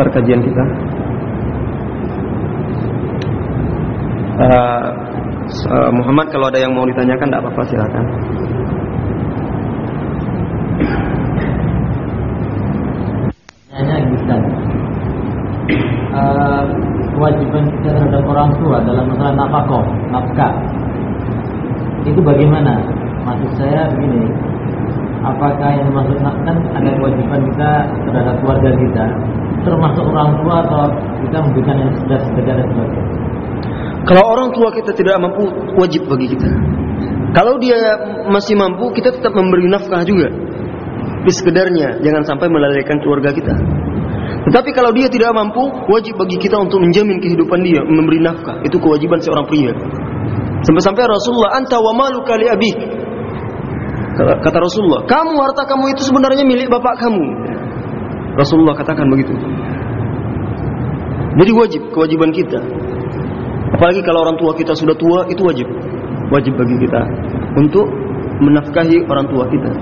perkajian kita. Uh, Muhammad kalau ada yang mau ditanyakan tidak apa-apa silakan. Hanya bisa. Uh, kewajiban kita terhadap orang tua dalam masalah nafkah, nafkah. Itu bagaimana? Maksud saya begini, apakah yang dimaksud kan ada kewajiban kita terhadap keluarga kita, termasuk orang tua atau kita memberikan yang sudah sedekah dan sebagainya? Kalau orang tua kita tidak mampu, wajib bagi kita. Kalau dia masih mampu, kita tetap memberi nafkah juga. Di sekedarnya, jangan sampai melalaikan keluarga kita. Tetapi kalau dia tidak mampu, wajib bagi kita untuk menjamin kehidupan dia, memberi nafkah. Itu kewajiban seorang pria. Sampai-sampai Rasulullah, anta wa malu kali abi. Kata Rasulullah, kamu harta kamu itu sebenarnya milik bapak kamu. Rasulullah katakan begitu. Jadi wajib, kewajiban kita. Apalagi kalau orang tua kita sudah tua, itu wajib. Wajib bagi kita untuk menafkahi orang tua kita.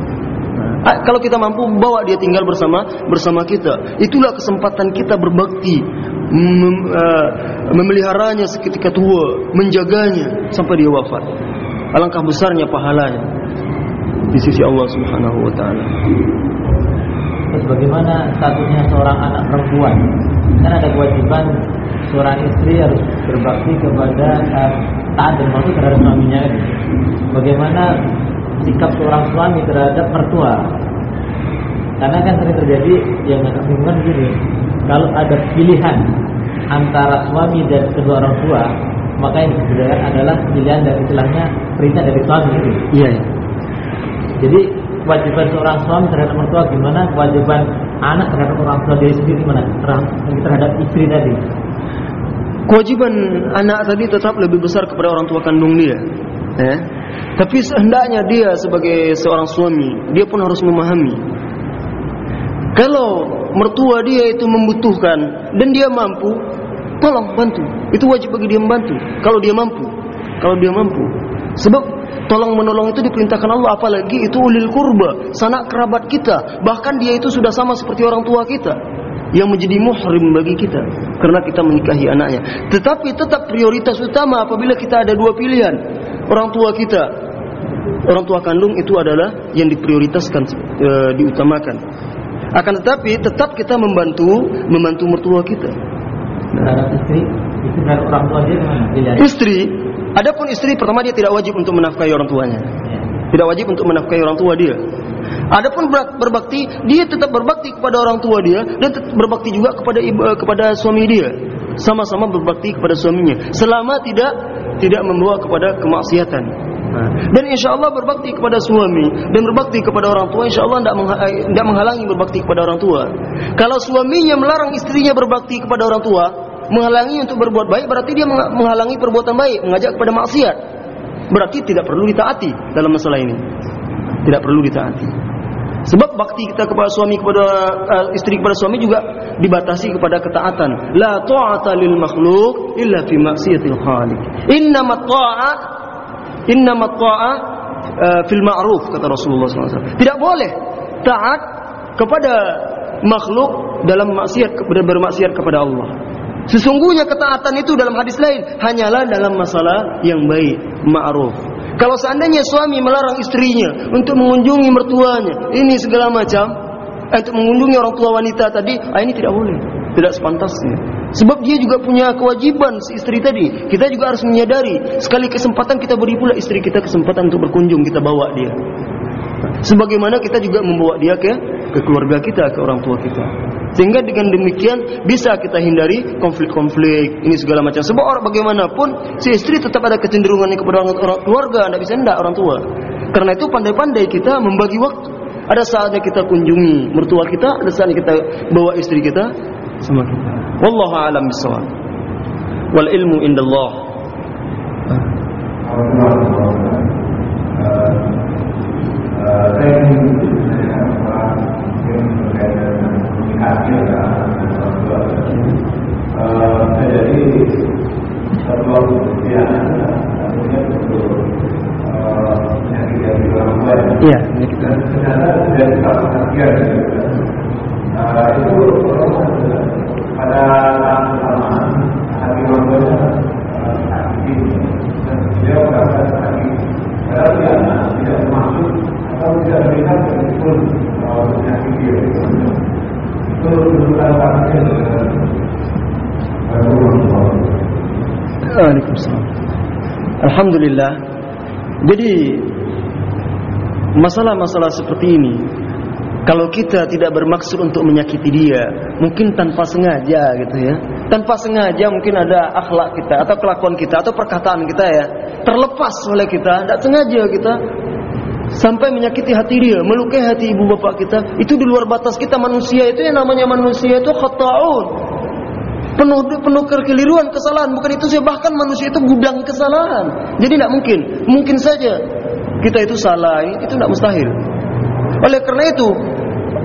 Nah, kalau kita mampu bawa dia tinggal bersama bersama kita, itulah kesempatan kita berbakti, mem, uh, memeliharanya seketika tua, menjaganya sampai dia wafat. Alangkah besarnya pahalanya di sisi Allah Subhanahu wa taala. Terus bagaimana statusnya seorang anak perempuan? Kan ada kewajiban seorang istri harus berbakti kepada uh, taat dan patuh terhadap suaminya. Bagaimana sikap seorang suami terhadap mertua? Karena kan sering terjadi yang agak bingung begini, kalau ada pilihan antara suami dan kedua orang tua, maka yang dibedakan adalah pilihan dari istilahnya perintah dari suami itu. Iya. iya. Jadi kewajiban seorang suami terhadap mertua gimana? Kewajiban anak terhadap orang tua diri sendiri gimana? Terhadap istri tadi. Kewajiban anak tadi tetap lebih besar kepada orang tua kandung dia. Ya. Tapi sehendaknya dia sebagai seorang suami, dia pun harus memahami. Kalau mertua dia itu membutuhkan dan dia mampu, tolong bantu. Itu wajib bagi dia membantu. Kalau dia mampu, kalau dia mampu. Sebab tolong menolong itu diperintahkan Allah apalagi itu ulil kurba, sanak kerabat kita. Bahkan dia itu sudah sama seperti orang tua kita yang menjadi muhrim bagi kita karena kita menikahi anaknya. Tetapi tetap prioritas utama apabila kita ada dua pilihan. Orang tua kita, orang tua kandung itu adalah yang diprioritaskan e, diutamakan. Akan tetapi tetap kita membantu membantu mertua kita. Nah, istri, istri orang tua dia? Istri Adapun istri pertama dia tidak wajib untuk menafkahi orang tuanya. Tidak wajib untuk menafkahi orang tua dia. Adapun berbakti, dia tetap berbakti kepada orang tua dia dan tetap berbakti juga kepada ibu, eh, kepada suami dia. Sama-sama berbakti kepada suaminya selama tidak tidak membawa kepada kemaksiatan. Nah, dan insya Allah berbakti kepada suami dan berbakti kepada orang tua insya Allah tidak eh, menghalangi berbakti kepada orang tua. Kalau suaminya melarang istrinya berbakti kepada orang tua, menghalangi untuk berbuat baik berarti dia menghalangi perbuatan baik, mengajak kepada maksiat. Berarti tidak perlu ditaati dalam masalah ini. Tidak perlu ditaati. Sebab bakti kita kepada suami kepada uh, istri kepada suami juga dibatasi kepada ketaatan. La ta'ata lil makhluk illa fi maksiatil khaliq. Innamat ta'at innamat ta'at uh, fil ma'ruf kata Rasulullah SAW. Tidak boleh taat kepada makhluk dalam maksiat bermaksiat kepada Allah. Sesungguhnya ketaatan itu dalam hadis lain hanyalah dalam masalah yang baik, ma'ruf. Kalau seandainya suami melarang istrinya untuk mengunjungi mertuanya, ini segala macam, eh, untuk mengunjungi orang tua wanita tadi, ah, ini tidak boleh, tidak sepantasnya. Sebab dia juga punya kewajiban si istri tadi. Kita juga harus menyadari, sekali kesempatan kita beri pula istri kita kesempatan untuk berkunjung, kita bawa dia. Sebagaimana kita juga membawa dia ke ke keluarga kita, ke orang tua kita. Sehingga dengan demikian bisa kita hindari konflik-konflik ini segala macam. Sebab orang bagaimanapun si istri tetap ada kecenderungannya kepada orang, orang keluarga, tidak bisa tidak orang tua. Karena itu pandai-pandai kita membagi waktu. Ada saatnya kita kunjungi mertua kita, ada saatnya kita bawa istri kita sama kita. Wallahu a'lam bishawab. Wal ilmu indallah. Saya adalah jadi sebuah kemudian artinya untuk penyakit yang dilakukan. Iya, dan ternyata tidak kita perhatikan. Itu kedudukan partai dengan baru Waalaikumsalam. Alhamdulillah. Jadi masalah-masalah seperti ini kalau kita tidak bermaksud untuk menyakiti dia, mungkin tanpa sengaja gitu ya. Tanpa sengaja mungkin ada akhlak kita atau kelakuan kita atau perkataan kita ya terlepas oleh kita, tidak sengaja kita sampai menyakiti hati dia, melukai hati ibu bapak kita. Itu di luar batas kita manusia itu yang namanya manusia itu khata'un. Penuh penuh kekeliruan, kesalahan. Bukan itu saja bahkan manusia itu gudang kesalahan. Jadi tidak mungkin. Mungkin saja kita itu salah, itu tidak mustahil. Oleh karena itu,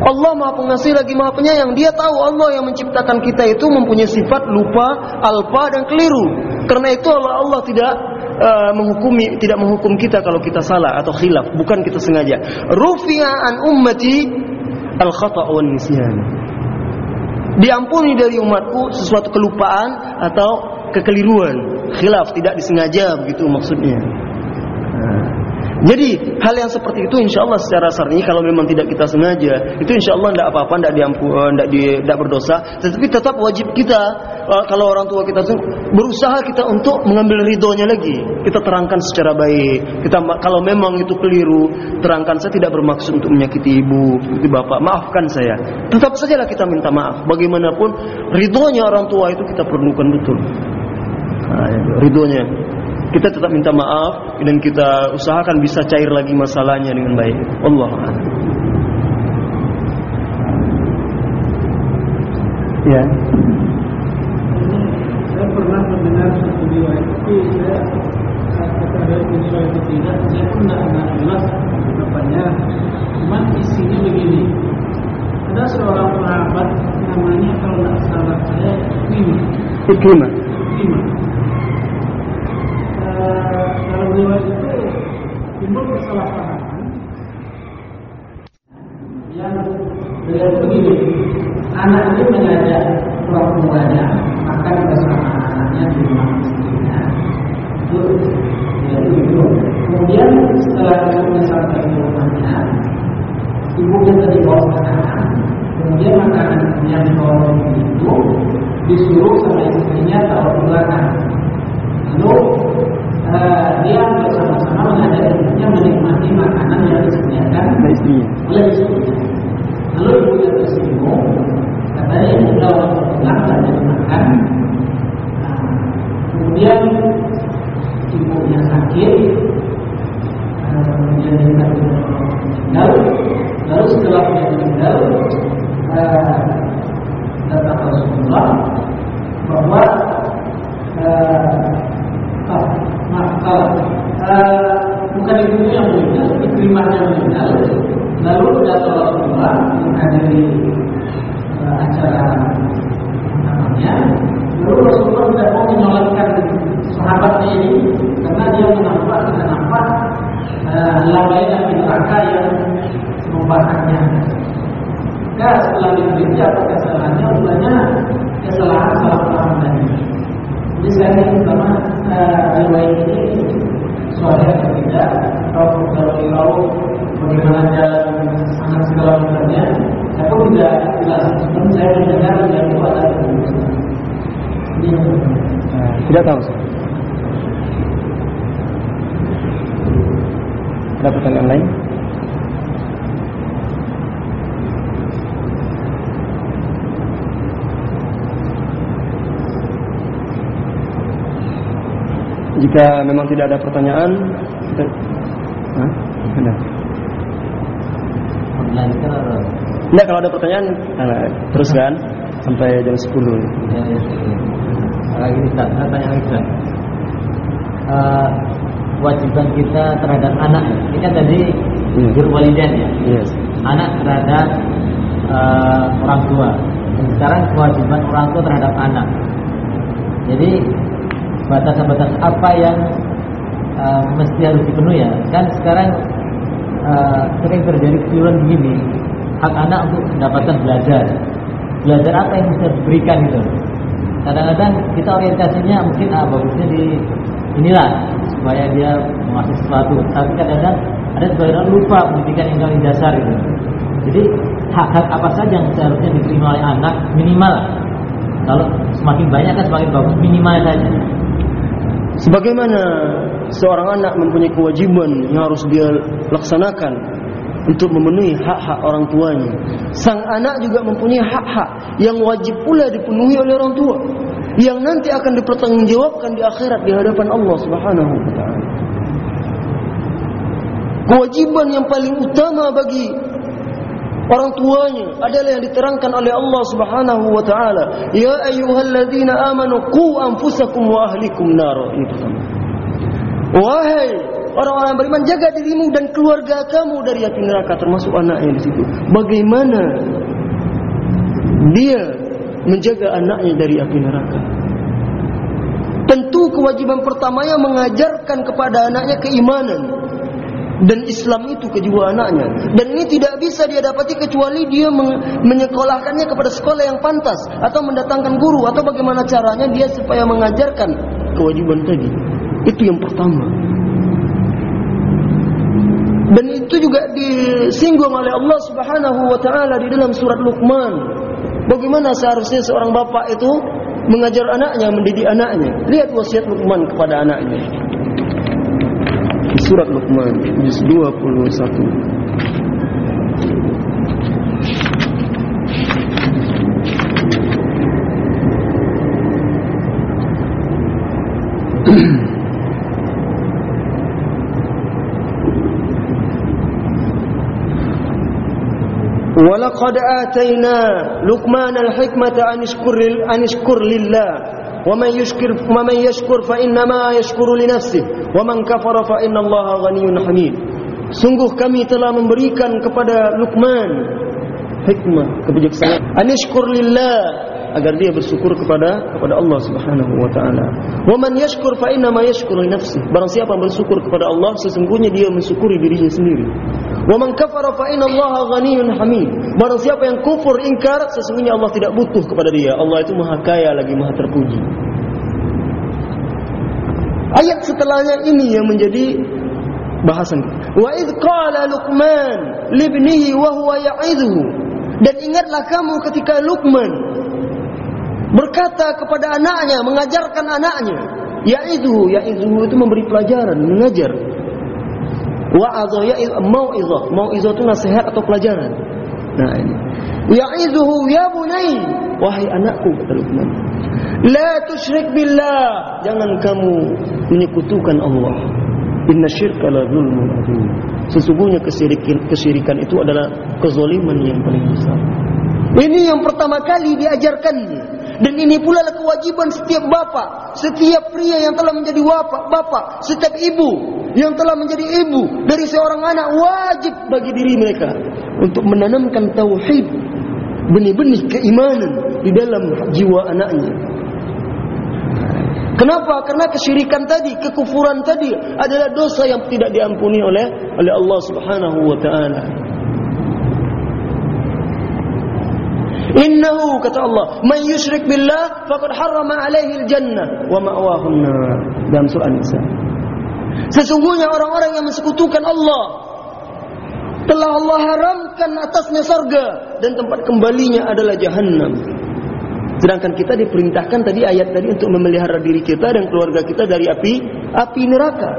Allah Maha Pengasih lagi Maha Penyayang. Dia tahu Allah yang menciptakan kita itu mempunyai sifat lupa, alpa dan keliru. Karena itu Allah Allah tidak uh, menghukumi tidak menghukum kita kalau kita salah atau khilaf, bukan kita sengaja. Rufi'a an ummati al khata' wan nisyan. Diampuni dari umatku sesuatu kelupaan atau kekeliruan, khilaf tidak disengaja begitu maksudnya. Jadi hal yang seperti itu insya Allah secara syar'i kalau memang tidak kita sengaja itu insya Allah tidak apa-apa, tidak diampun, tidak di, tidak berdosa. Tetapi tetap wajib kita eh, kalau orang tua kita berusaha kita untuk mengambil ridhonya lagi. Kita terangkan secara baik. Kita kalau memang itu keliru, terangkan saya tidak bermaksud untuk menyakiti ibu, menyakiti bapak. Maafkan saya. Tetap sajalah kita minta maaf. Bagaimanapun ridhonya orang tua itu kita perlukan betul. Nah, ridhonya kita tetap minta maaf dan kita usahakan bisa cair lagi masalahnya dengan baik. Allah Ya. Saya pernah mendengar satu riwayat tapi saya ada riwayat itu tidak, saya pun tidak tidak jelas apanya. Cuma isinya begini. Ada seorang sahabat namanya kalau tidak salah saya Ikrimah. Ikrimah. Ikrimah Jika memang tidak ada pertanyaan, kita... Hah? Ada. Enggak, kalau ada pertanyaan, nah, teruskan sampai jam 10. Ya, ya, ya. Ini Ustaz, saya tanya lagi Ustaz. Uh, kewajiban kita terhadap anak, ini kan tadi Hmm. berwalidan ya. Yes. Anak terhadap uh, orang tua. Dan sekarang kewajiban orang tua terhadap anak. Jadi batas-batas apa yang uh, mesti harus dipenuhi ya? Kan sekarang uh, sering terjadi keliruan begini. Hak anak untuk mendapatkan belajar. Belajar apa yang bisa diberikan itu? Kadang-kadang kita orientasinya mungkin ah, bagusnya di inilah supaya dia menguasai sesuatu. Tapi kadang-kadang ada sebagian orang lupa pendidikan yang paling dasar itu. Jadi hak-hak apa saja yang seharusnya diterima oleh anak minimal. Kalau semakin banyak kan semakin bagus minimal saja. Sebagaimana seorang anak mempunyai kewajiban yang harus dia laksanakan untuk memenuhi hak-hak orang tuanya. Sang anak juga mempunyai hak-hak yang wajib pula dipenuhi oleh orang tua. Yang nanti akan dipertanggungjawabkan di akhirat di hadapan Allah Subhanahu wa taala. Kewajiban yang paling utama bagi orang tuanya adalah yang diterangkan oleh Allah Subhanahu wa taala, "Ya ayyuhalladzina amanu qu anfusakum wa ahlikum nar." Wahai orang-orang beriman, jaga dirimu dan keluarga kamu dari api neraka termasuk anaknya di situ. Bagaimana dia menjaga anaknya dari api neraka? Tentu kewajiban pertamanya mengajarkan kepada anaknya keimanan dan Islam itu ke jiwa anaknya. Dan ini tidak bisa dia dapati kecuali dia menyekolahkannya kepada sekolah yang pantas atau mendatangkan guru atau bagaimana caranya dia supaya mengajarkan kewajiban tadi. Itu yang pertama. Dan itu juga disinggung oleh Allah Subhanahu wa taala di dalam surat Luqman. Bagaimana seharusnya seorang bapak itu mengajar anaknya mendidik anaknya? Lihat wasiat Luqman kepada anaknya سورة لقمان. نسلوها كل ساكن ولقد آتينا لقمان الحكمة أن اشكر, أن اشكر لله. ومن يشكر ومن يشكر فإنما يشكر لنفسه ومن كفر فإن الله غني حميد Sungguh kami telah memberikan kepada Luqman hikmah, kebijaksanaan. Anishkur lillah agar dia bersyukur kepada kepada Allah Subhanahu wa taala. Wa man yashkur fa inna ma yashkuru li nafsi. Barang siapa bersyukur kepada Allah sesungguhnya dia mensyukuri dirinya sendiri. Wa man kafara fa inna Allah ghaniyyun hamid. Barang siapa yang kufur ingkar sesungguhnya Allah tidak butuh kepada dia. Allah itu Maha Kaya lagi Maha Terpuji. Ayat setelahnya ini yang menjadi bahasan. Wa id qala Luqman libnihi wa huwa ya'idhu. Dan ingatlah kamu ketika Luqman berkata kepada anaknya, mengajarkan anaknya, ya'idhu, ya'idhu itu memberi pelajaran, mengajar. Wa'adha ya'idhu, mau'izah. Mau'izah itu nasihat atau pelajaran. Nah ini. Ya'idhu ya bunai. Wahai anakku, kata Luqman. La tusyrik billah. Jangan kamu menyekutukan Allah. Inna syirka la zulmun azim. Sesungguhnya kesyirikan, kesyirikan itu adalah kezaliman yang paling besar. Ini yang pertama kali diajarkannya. Dan ini pula adalah kewajiban setiap bapak, setiap pria yang telah menjadi bapak, bapak, setiap ibu yang telah menjadi ibu dari seorang anak wajib bagi diri mereka untuk menanamkan tauhid, benih-benih keimanan di dalam jiwa anaknya. Kenapa? Karena kesyirikan tadi, kekufuran tadi adalah dosa yang tidak diampuni oleh oleh Allah Subhanahu wa taala. Innahu kata Allah, man yusyrik billah faqad harrama alaihi al-jannah wa ma'wahu an-nar. Dalam surah An-Nisa. Sesungguhnya orang-orang yang mensekutukan Allah telah Allah haramkan atasnya surga dan tempat kembalinya adalah jahannam. Sedangkan kita diperintahkan tadi ayat tadi untuk memelihara diri kita dan keluarga kita dari api api neraka.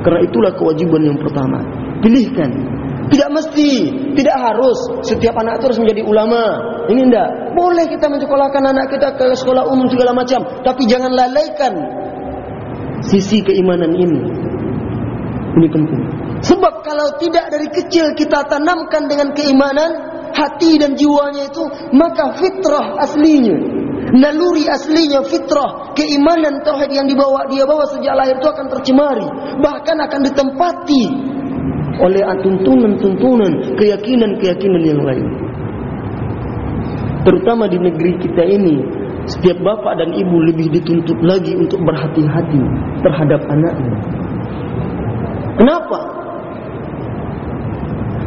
Karena itulah kewajiban yang pertama. Pilihkan. Tidak mesti, tidak harus setiap anak itu harus menjadi ulama. Ini enggak. Boleh kita menyekolahkan anak kita ke sekolah umum segala macam, tapi jangan lalaikan sisi keimanan ini. Ini penting. Sebab kalau tidak dari kecil kita tanamkan dengan keimanan, hati dan jiwanya itu, maka fitrah aslinya, naluri aslinya fitrah, keimanan tauhid yang dibawa dia bawa sejak lahir itu akan tercemari, bahkan akan ditempati oleh tuntunan-tuntunan, keyakinan-keyakinan yang lain. Terutama di negeri kita ini, setiap bapak dan ibu lebih dituntut lagi untuk berhati-hati terhadap anaknya. Kenapa?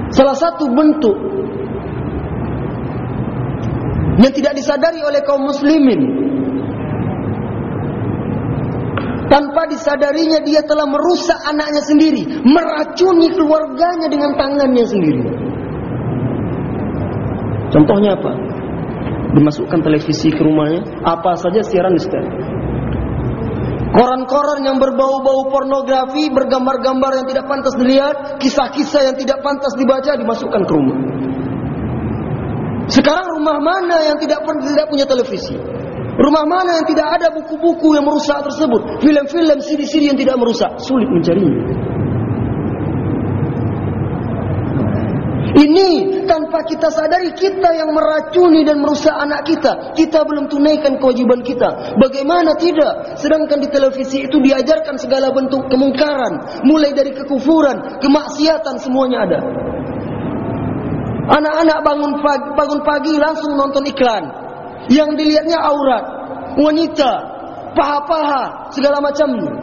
Salah satu bentuk yang tidak disadari oleh kaum muslimin tanpa disadarinya dia telah merusak anaknya sendiri, meracuni keluarganya dengan tangannya sendiri. Contohnya apa? Dimasukkan televisi ke rumahnya, apa saja siaran di setel. Koran-koran yang berbau-bau pornografi, bergambar-gambar yang tidak pantas dilihat, kisah-kisah yang tidak pantas dibaca dimasukkan ke rumah. Sekarang rumah mana yang tidak tidak punya televisi? Rumah mana yang tidak ada buku-buku yang merusak tersebut? Film-film, CD-CD yang tidak merusak, sulit mencarinya. Ini tanpa kita sadari kita yang meracuni dan merusak anak kita. Kita belum tunaikan kewajiban kita. Bagaimana tidak? Sedangkan di televisi itu diajarkan segala bentuk kemungkaran. Mulai dari kekufuran, kemaksiatan semuanya ada. Anak-anak bangun pagi, bangun pagi langsung nonton iklan. Yang dilihatnya aurat, wanita, paha-paha, segala macamnya.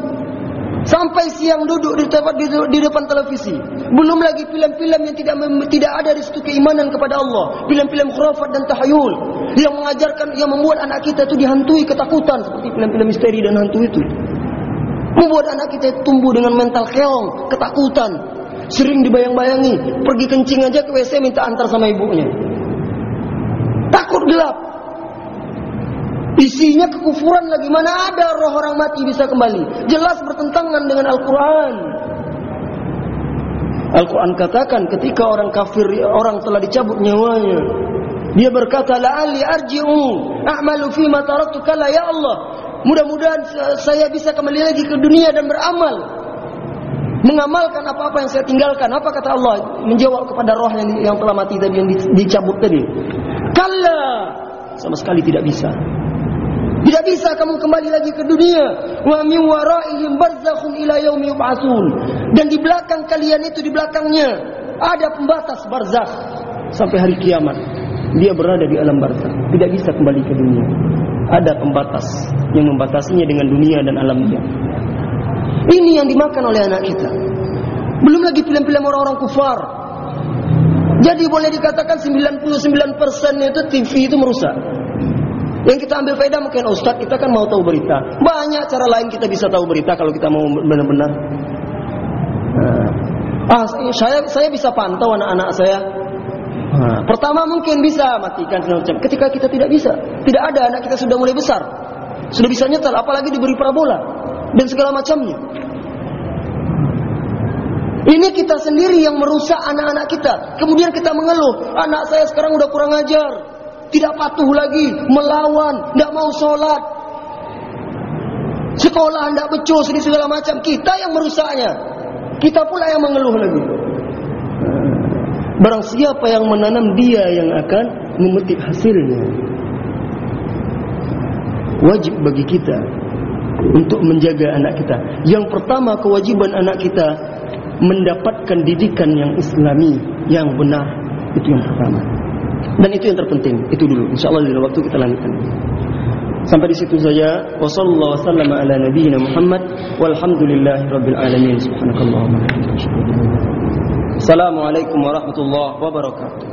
Sampai siang duduk di tempat di, depan televisi. Belum lagi film-film yang tidak tidak ada di situ keimanan kepada Allah. Film-film khurafat dan tahayul yang mengajarkan yang membuat anak kita itu dihantui ketakutan seperti film-film misteri dan hantu itu. Membuat anak kita tumbuh dengan mental keong, ketakutan. Sering dibayang-bayangi, pergi kencing aja ke WC minta antar sama ibunya. Takut gelap. Isinya kekufuran lagi mana ada roh orang mati bisa kembali. Jelas bertentangan dengan Al-Quran. Al-Quran katakan ketika orang kafir, orang telah dicabut nyawanya. Dia berkata, La'ali arji'u a'malu fima taraktu kala ya Allah. Mudah-mudahan saya bisa kembali lagi ke dunia dan beramal. Mengamalkan apa-apa yang saya tinggalkan. Apa kata Allah? Menjawab kepada roh yang, yang telah mati tadi, yang dicabut tadi. Kalla. Sama sekali tidak bisa. Tidak bisa kamu kembali lagi ke dunia. Wa min waraihim barzakhun ila yaumi yub'atsun. Dan di belakang kalian itu di belakangnya ada pembatas barzakh sampai hari kiamat. Dia berada di alam barzakh, tidak bisa kembali ke dunia. Ada pembatas yang membatasinya dengan dunia dan alamnya. Ini yang dimakan oleh anak kita. Belum lagi film-film orang-orang kufar. Jadi boleh dikatakan 99% itu TV itu merusak. Yang kita ambil faedah mungkin Ustaz kita kan mau tahu berita. Banyak cara lain kita bisa tahu berita kalau kita mau benar-benar. Ah, saya saya bisa pantau anak-anak saya. Nah, pertama mungkin bisa matikan segala macam. Ketika kita tidak bisa, tidak ada anak kita sudah mulai besar, sudah bisa nyetel, apalagi diberi parabola dan segala macamnya. Ini kita sendiri yang merusak anak-anak kita. Kemudian kita mengeluh, anak saya sekarang udah kurang ajar tidak patuh lagi, melawan, tidak mau sholat. Sekolah tidak becus, ini segala macam. Kita yang merusaknya. Kita pula yang mengeluh lagi. Barang siapa yang menanam dia yang akan memetik hasilnya. Wajib bagi kita untuk menjaga anak kita. Yang pertama kewajiban anak kita mendapatkan didikan yang islami yang benar. Itu yang pertama. Dan itu yang terpenting. Itu dulu. Insya Allah dalam waktu kita lanjutkan. Sampai di situ saja. Wassalamualaikum ala Muhammad Assalamualaikum warahmatullahi wabarakatuh.